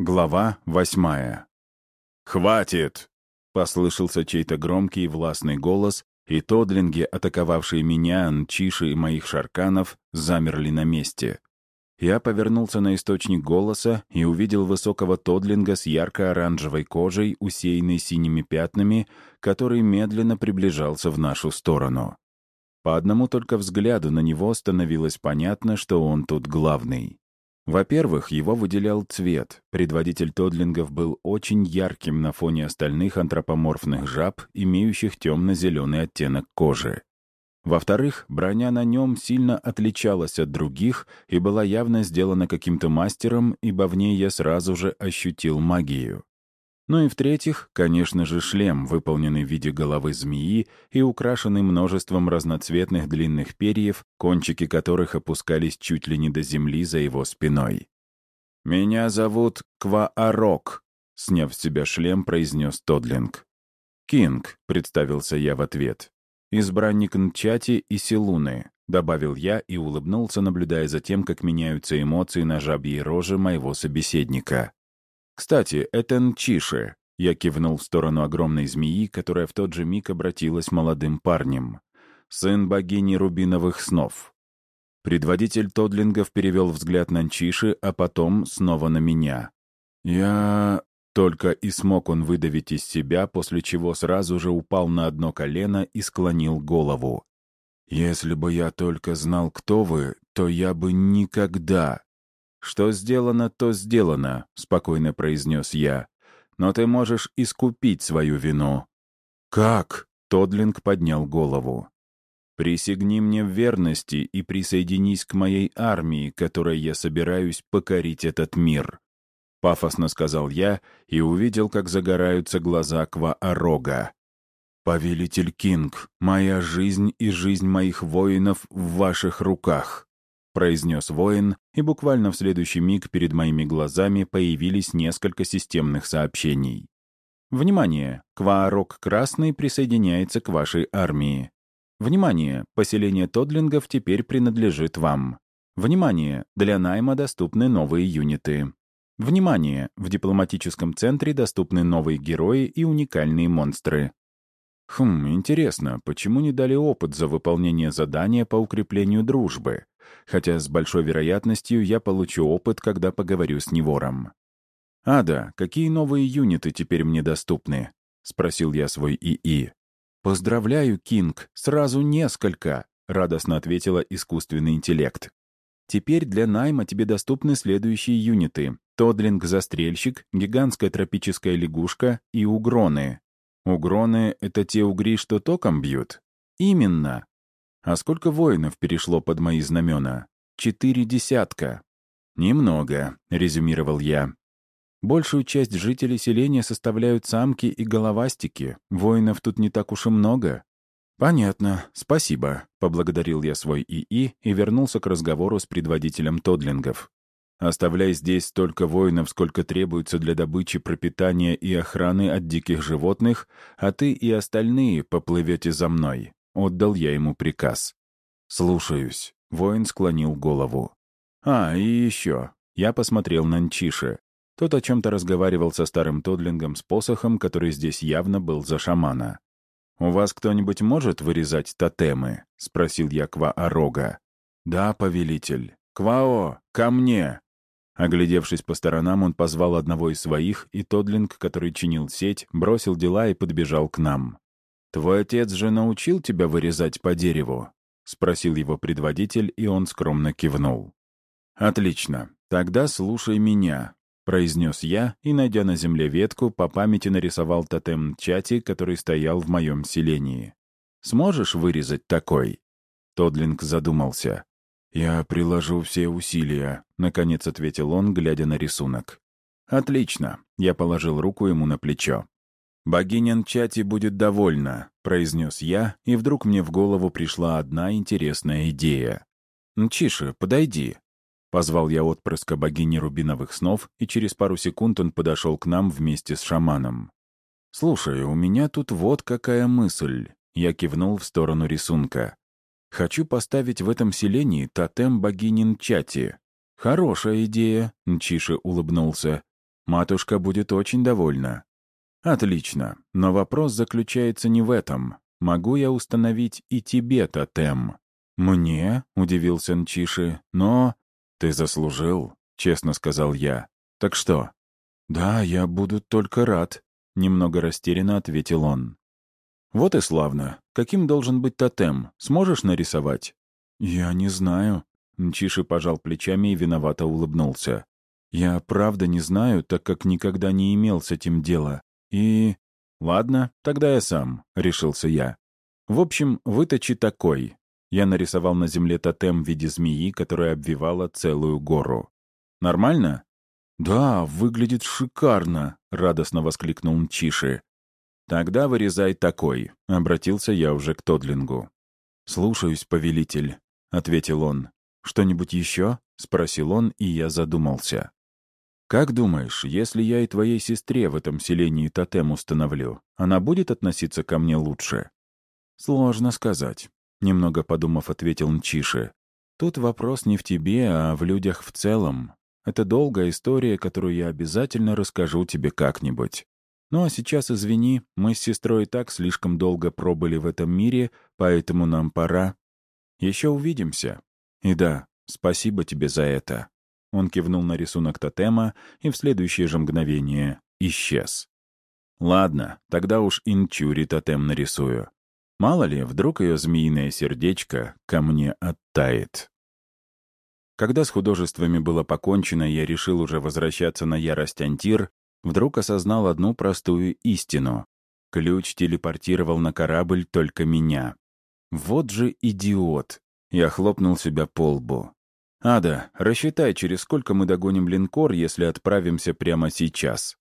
Глава восьмая. «Хватит!» — послышался чей-то громкий и властный голос, и тодлинги, атаковавшие меня, нчиши и моих шарканов, замерли на месте. Я повернулся на источник голоса и увидел высокого тодлинга с ярко-оранжевой кожей, усеянной синими пятнами, который медленно приближался в нашу сторону. По одному только взгляду на него становилось понятно, что он тут главный. Во-первых, его выделял цвет. Предводитель тодлингов был очень ярким на фоне остальных антропоморфных жаб, имеющих темно-зеленый оттенок кожи. Во-вторых, броня на нем сильно отличалась от других и была явно сделана каким-то мастером, ибо в ней я сразу же ощутил магию. Ну и в-третьих, конечно же, шлем, выполненный в виде головы змеи и украшенный множеством разноцветных длинных перьев, кончики которых опускались чуть ли не до земли за его спиной. «Меня зовут Кваарок», — сняв с себя шлем, произнес Тодлинг. «Кинг», — представился я в ответ. «Избранник Нчати и Силуны», — добавил я и улыбнулся, наблюдая за тем, как меняются эмоции на жабьей роже моего собеседника. «Кстати, это Нчиши», — я кивнул в сторону огромной змеи, которая в тот же миг обратилась молодым парнем. «Сын богини Рубиновых снов». Предводитель Тодлингов перевел взгляд на Нчиши, а потом снова на меня. «Я...» Только и смог он выдавить из себя, после чего сразу же упал на одно колено и склонил голову. «Если бы я только знал, кто вы, то я бы никогда...» «Что сделано, то сделано», — спокойно произнес я. «Но ты можешь искупить свою вину». «Как?» — Тодлинг поднял голову. «Присягни мне в верности и присоединись к моей армии, которой я собираюсь покорить этот мир», — пафосно сказал я и увидел, как загораются глаза Кваарога. «Повелитель Кинг, моя жизнь и жизнь моих воинов в ваших руках» произнес воин, и буквально в следующий миг перед моими глазами появились несколько системных сообщений. Внимание! Кваарок Красный присоединяется к вашей армии. Внимание! Поселение Тодлингов теперь принадлежит вам. Внимание! Для найма доступны новые юниты. Внимание! В дипломатическом центре доступны новые герои и уникальные монстры. Хм, интересно, почему не дали опыт за выполнение задания по укреплению дружбы? хотя с большой вероятностью я получу опыт, когда поговорю с Невором. «Ада, какие новые юниты теперь мне доступны?» — спросил я свой ИИ. «Поздравляю, Кинг, сразу несколько!» — радостно ответила искусственный интеллект. «Теперь для найма тебе доступны следующие юниты. Тодлинг-застрельщик, гигантская тропическая лягушка и угроны. Угроны — это те угри, что током бьют? Именно. А сколько воинов перешло под мои знамена? Четыре десятка. Немного, резюмировал я. Большую часть жителей селения составляют самки и головастики. Воинов тут не так уж и много. «Понятно, спасибо», — поблагодарил я свой ИИ и вернулся к разговору с предводителем Тодлингов. «Оставляй здесь столько воинов, сколько требуется для добычи, пропитания и охраны от диких животных, а ты и остальные поплывете за мной. Отдал я ему приказ. «Слушаюсь». Воин склонил голову. «А, и еще». Я посмотрел на Нчиши. Тот о чем-то разговаривал со старым Тодлингом с посохом, который здесь явно был за шамана. «У вас кто-нибудь может вырезать тотемы?» — спросил я Ква-Орога. «Да, повелитель. Квао, ко мне!» Оглядевшись по сторонам, он позвал одного из своих, и Тодлинг, который чинил сеть, бросил дела и подбежал к нам. «Твой отец же научил тебя вырезать по дереву?» — спросил его предводитель, и он скромно кивнул. «Отлично. Тогда слушай меня», — произнес я и, найдя на земле ветку, по памяти нарисовал тотем чати, который стоял в моем селении. «Сможешь вырезать такой?» Тодлинг задумался. «Я приложу все усилия», — наконец ответил он, глядя на рисунок. «Отлично», — я положил руку ему на плечо. «Богиня Нчати будет довольна», — произнес я, и вдруг мне в голову пришла одна интересная идея. «Нчиши, подойди», — позвал я отпрыска богини Рубиновых снов, и через пару секунд он подошел к нам вместе с шаманом. «Слушай, у меня тут вот какая мысль», — я кивнул в сторону рисунка. «Хочу поставить в этом селении тотем богини Нчати». «Хорошая идея», — Нчиши улыбнулся. Матушка будет очень довольна. Отлично, но вопрос заключается не в этом. Могу я установить и тебе тотем? Мне? — удивился Нчиши. Но... Ты заслужил, — честно сказал я. Так что? Да, я буду только рад, — немного растерянно ответил он. Вот и славно. Каким должен быть тотем? Сможешь нарисовать? Я не знаю. Нчиши пожал плечами и виновато улыбнулся. «Я правда не знаю, так как никогда не имел с этим дела. И... Ладно, тогда я сам, — решился я. В общем, выточи такой. Я нарисовал на земле тотем в виде змеи, которая обвивала целую гору. Нормально? Да, выглядит шикарно, — радостно воскликнул Нчиши. «Тогда вырезай такой», — обратился я уже к Тодлингу. «Слушаюсь, повелитель», — ответил он. «Что-нибудь еще?» — спросил он, и я задумался. «Как думаешь, если я и твоей сестре в этом селении тотем установлю, она будет относиться ко мне лучше?» «Сложно сказать», — немного подумав, ответил Нчиши. «Тут вопрос не в тебе, а в людях в целом. Это долгая история, которую я обязательно расскажу тебе как-нибудь. Ну а сейчас, извини, мы с сестрой так слишком долго пробыли в этом мире, поэтому нам пора. Еще увидимся. И да, спасибо тебе за это». Он кивнул на рисунок тотема и в следующее же мгновение исчез. «Ладно, тогда уж инчури тотем нарисую. Мало ли, вдруг ее змеиное сердечко ко мне оттает». Когда с художествами было покончено, я решил уже возвращаться на ярость Антир, вдруг осознал одну простую истину. Ключ телепортировал на корабль только меня. Вот же идиот! Я хлопнул себя по лбу. «Ада, рассчитай, через сколько мы догоним линкор, если отправимся прямо сейчас.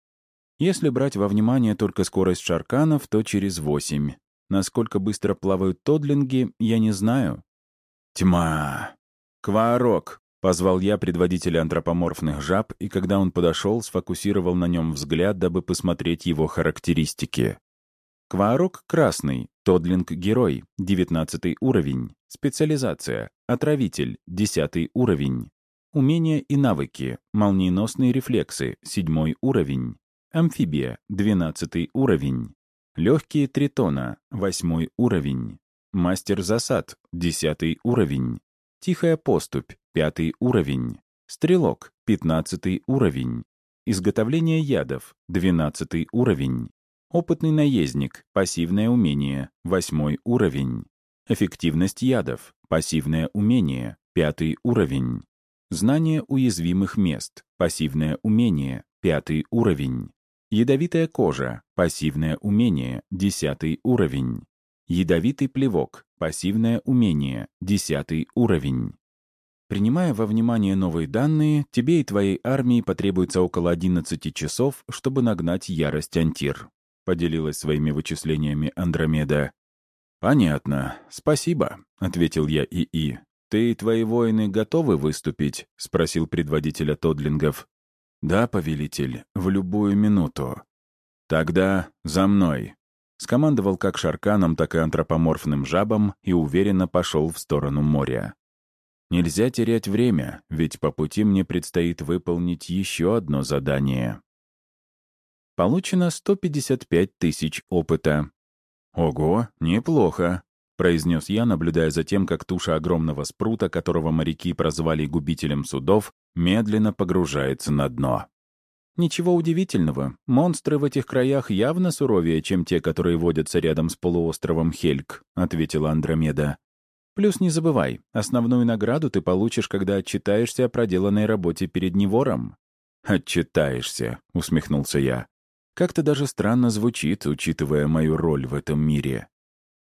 Если брать во внимание только скорость шарканов, то через восемь. Насколько быстро плавают тодлинги, я не знаю». «Тьма! Кварок!» — позвал я предводителя антропоморфных жаб, и когда он подошел, сфокусировал на нем взгляд, дабы посмотреть его характеристики. Кварок красный, Тодлинг герой, 19 уровень. Специализация, отравитель, 10 уровень. Умения и навыки, молниеносные рефлексы, 7 уровень. Амфибия, 12 уровень. Легкие тритона, 8 уровень. Мастер засад, 10 уровень. Тихая поступь, 5 уровень. Стрелок, 15 уровень. Изготовление ядов, 12 уровень. Опытный наездник, пассивное умение, восьмой уровень. Эффективность ядов, пассивное умение, пятый уровень. Знание уязвимых мест, пассивное умение, пятый уровень. Ядовитая кожа, пассивное умение, десятый уровень. Ядовитый плевок, пассивное умение, десятый уровень. Принимая во внимание новые данные, тебе и твоей армии потребуется около 11 часов, чтобы нагнать ярость Антир поделилась своими вычислениями Андромеда. «Понятно. Спасибо», — ответил я ИИ. «Ты и твои воины готовы выступить?» — спросил предводителя Тодлингов. «Да, повелитель, в любую минуту». «Тогда за мной», — скомандовал как шарканом, так и антропоморфным жабам и уверенно пошел в сторону моря. «Нельзя терять время, ведь по пути мне предстоит выполнить еще одно задание». Получено 155 тысяч опыта. «Ого, неплохо», — произнес я, наблюдая за тем, как туша огромного спрута, которого моряки прозвали губителем судов, медленно погружается на дно. «Ничего удивительного. Монстры в этих краях явно суровее, чем те, которые водятся рядом с полуостровом Хельк», — ответила Андромеда. «Плюс не забывай, основную награду ты получишь, когда отчитаешься о проделанной работе перед Невором». «Отчитаешься», — усмехнулся я. Как-то даже странно звучит, учитывая мою роль в этом мире.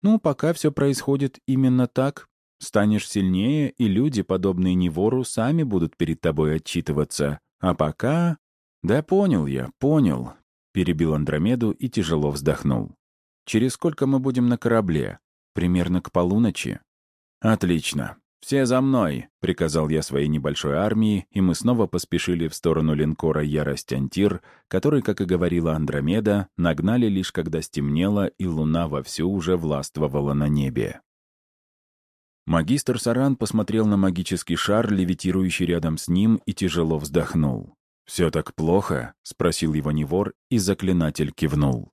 Ну, пока все происходит именно так. Станешь сильнее, и люди, подобные Невору, сами будут перед тобой отчитываться. А пока... Да понял я, понял. Перебил Андромеду и тяжело вздохнул. Через сколько мы будем на корабле? Примерно к полуночи. Отлично. «Все за мной!» — приказал я своей небольшой армии, и мы снова поспешили в сторону линкора «Ярость Антир», который, как и говорила Андромеда, нагнали лишь когда стемнело, и луна вовсю уже властвовала на небе. Магистр Саран посмотрел на магический шар, левитирующий рядом с ним, и тяжело вздохнул. «Все так плохо?» — спросил его Невор, и заклинатель кивнул.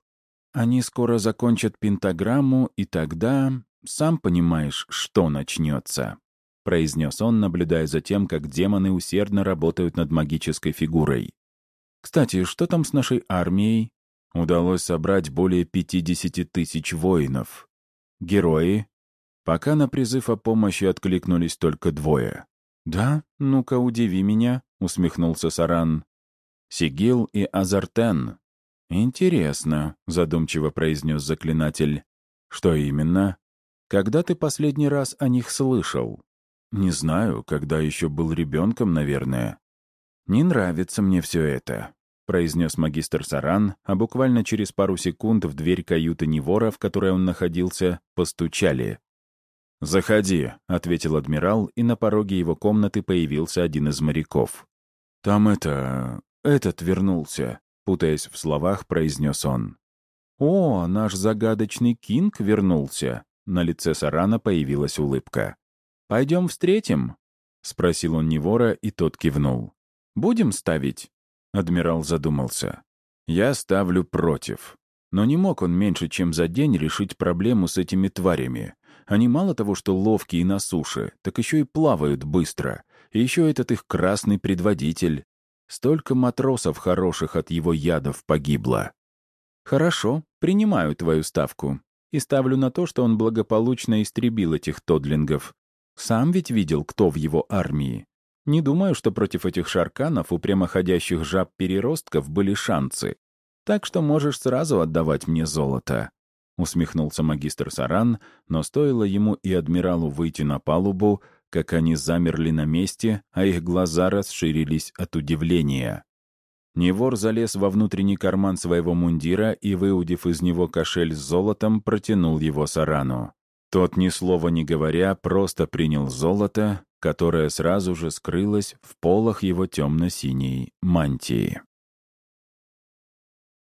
«Они скоро закончат пентаграмму, и тогда, сам понимаешь, что начнется», — произнес он, наблюдая за тем, как демоны усердно работают над магической фигурой. «Кстати, что там с нашей армией?» Удалось собрать более 50 тысяч воинов. Герои. Пока на призыв о помощи откликнулись только двое. «Да? Ну-ка, удиви меня», — усмехнулся Саран. «Сигил и Азартен». «Интересно», — задумчиво произнес заклинатель. «Что именно? Когда ты последний раз о них слышал?» «Не знаю, когда еще был ребенком, наверное». «Не нравится мне все это», — произнес магистр Саран, а буквально через пару секунд в дверь каюты Невора, в которой он находился, постучали. «Заходи», — ответил адмирал, и на пороге его комнаты появился один из моряков. «Там это... этот вернулся», — путаясь в словах, произнес он. «О, наш загадочный Кинг вернулся!» На лице Сарана появилась улыбка. «Пойдем встретим?» — спросил он Невора, и тот кивнул. «Будем ставить?» Адмирал задумался. «Я ставлю против. Но не мог он меньше, чем за день решить проблему с этими тварями. Они мало того, что ловкие на суше, так еще и плавают быстро. И еще этот их красный предводитель. Столько матросов хороших от его ядов погибло. Хорошо, принимаю твою ставку. И ставлю на то, что он благополучно истребил этих тодлингов. Сам ведь видел, кто в его армии. Не думаю, что против этих шарканов у прямоходящих жаб-переростков были шансы. Так что можешь сразу отдавать мне золото усмехнулся магистр Саран, но стоило ему и адмиралу выйти на палубу, как они замерли на месте, а их глаза расширились от удивления. Невор залез во внутренний карман своего мундира и, выудив из него кошель с золотом, протянул его Сарану. Тот, ни слова не говоря, просто принял золото, которое сразу же скрылось в полах его темно-синей мантии.